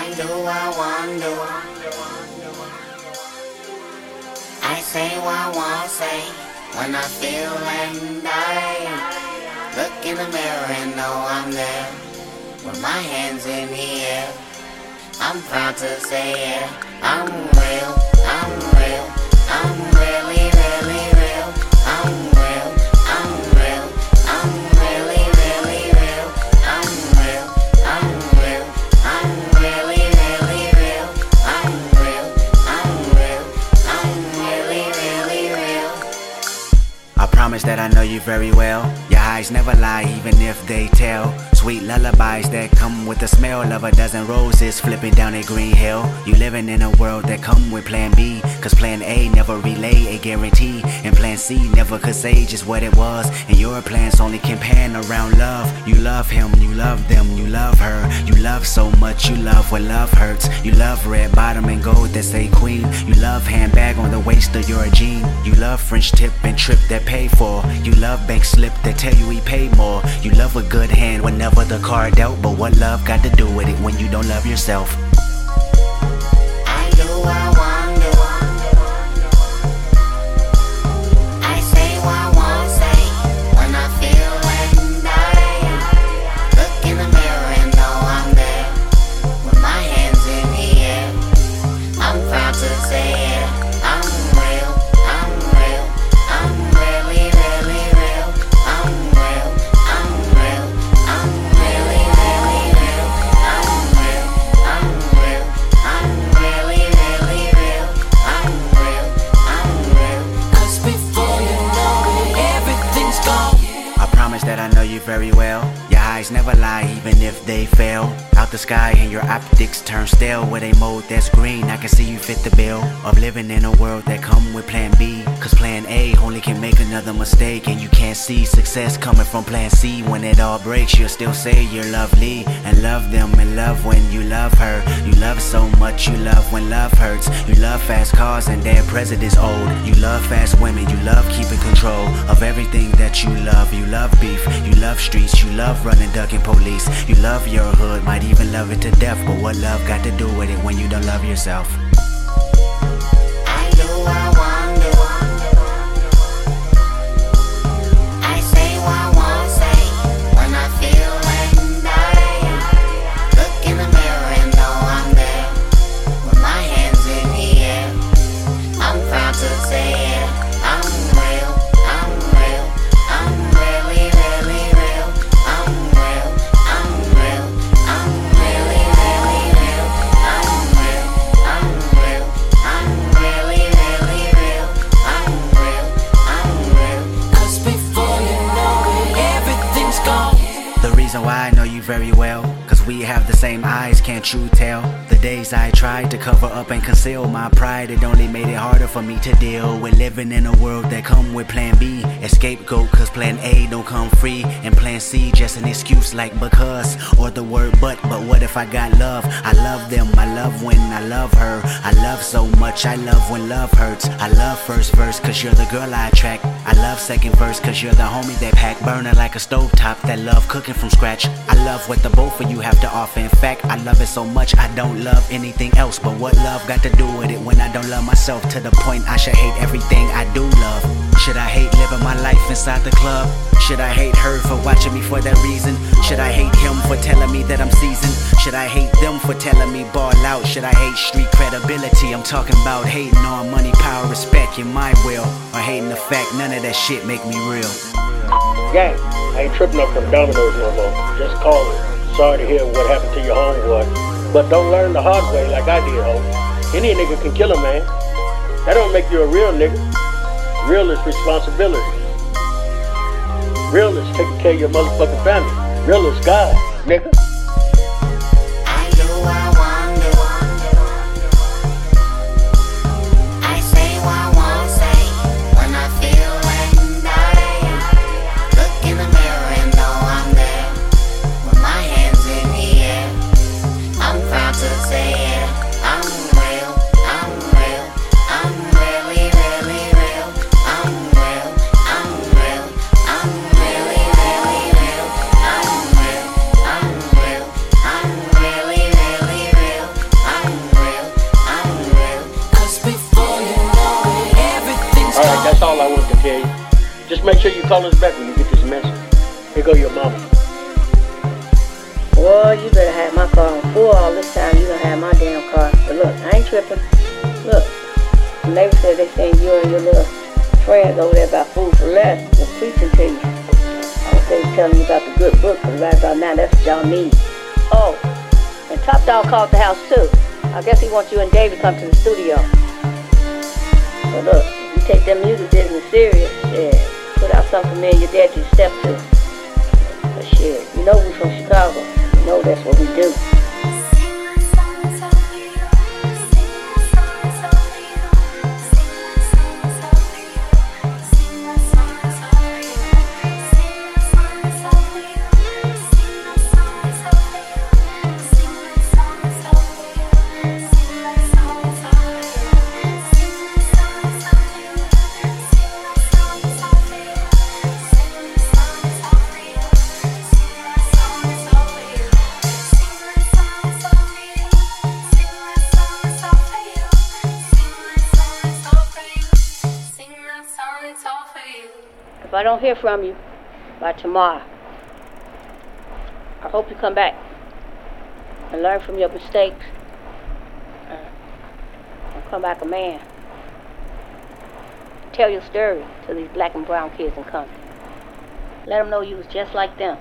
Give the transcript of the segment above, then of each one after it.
I do, I to. I say what I want to say when I feel and I look in the mirror and know I'm there with my hands in the air. I'm proud to say it. I'm real, that I know you very well. Your eyes never lie, even if they tell. Sweet lullabies that come with the smell of a dozen roses flipping down a green hill. You living in a world that come with plan B. Cause plan A never relay a guarantee. And plan C never could say just what it was. And your plans only can pan around love. You love him, you love them, you love her. You love so much, you love when love hurts. You love red bottom and gold that say queen. You love handbag on the waist of your jean. You love French tip and trip that pay for. You love bank slip that tell you he paid more. You love a good hand whenever the card dealt. But what love got to do with it when you don't love yourself? I what I want very well. Eyes never lie, even if they fail. Out the sky and your optics turn stale with a mode that's green. I can see you fit the bill of living in a world that come with plan B. Cause plan A only can make another mistake. And you can't see success coming from plan C. When it all breaks, you'll still say you're lovely and love them and love when you love her. You love so much, you love when love hurts. You love fast cars and their president's old. You love fast women, you love keeping control of everything that you love. You love beef, you love streets, you love running, ducking police. You love your hood, might even love it to death. But what love got to do with it when you don't love yourself? Reason why I know you very well, cause we have the same eyes, can't you tell? The days I tried to cover up and conceal my pride, it only made it harder for me to deal with living in a world that come with plan B. A scapegoat, cause plan A don't come free, and plan C just an excuse like because, or the word but. But what if I got love? I love them, I love when I love her. I love so much, I love when love hurts. I love first verse, cause you're the girl I attract. I love second verse, cause you're the homie that pack. Burning like a stovetop that love cooking from scratch. I love what the both of you have offer. In fact, I love it so much I don't love anything else. But what love got to do with it when I don't love myself to the point I should hate everything I do love? Should I hate living my life inside the club? Should I hate her for watching me for that reason? Should I hate him for telling me that I'm seasoned? Should I hate them for telling me ball out? Should I hate street credibility? I'm talking about hating on money, power, respect, in my will. Or hating the fact none of that shit make me real. Gang, I ain't tripping up from Domino's no more. Just calling. Sorry to hear what happened to your homeboy. But don't learn the hard way like I did, ho. Any nigga can kill a man. That don't make you a real nigga. Real is responsibility. Real is taking care of your motherfucking family. Real is God, nigga. Make sure you call us back when you get this message. Here go your mama. Boy, you better have my car on full all this time. You gonna have my damn car. But look, I ain't tripping. Look, the neighbor said they saying you and your little friends over there about food for less was preaching to you. I was they telling you about the good book, because right about now that's what y'all need. Oh, and Top Dawg called the house too. I guess he wants you and David to come to the studio. But look, you take them music business serious, yeah, put out something me your dad you step to. But shit, you know we from Chicago. You know that's what we do. I don't hear from you by tomorrow, I hope you come back and learn from your mistakes uh, and come back a man. Tell your story to these black and brown kids in Compton. Let them know you was just like them,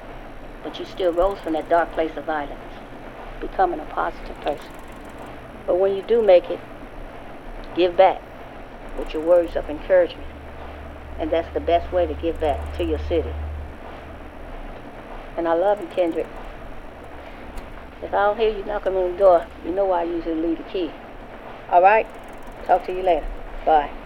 but you still rose from that dark place of violence, becoming a positive person. But when you do make it, give back with your words of encouragement. And that's the best way to give back to your city. And I love you, Kendrick. If I don't hear you knocking on the door, you know why I usually leave the key. All right? Talk to you later. Bye.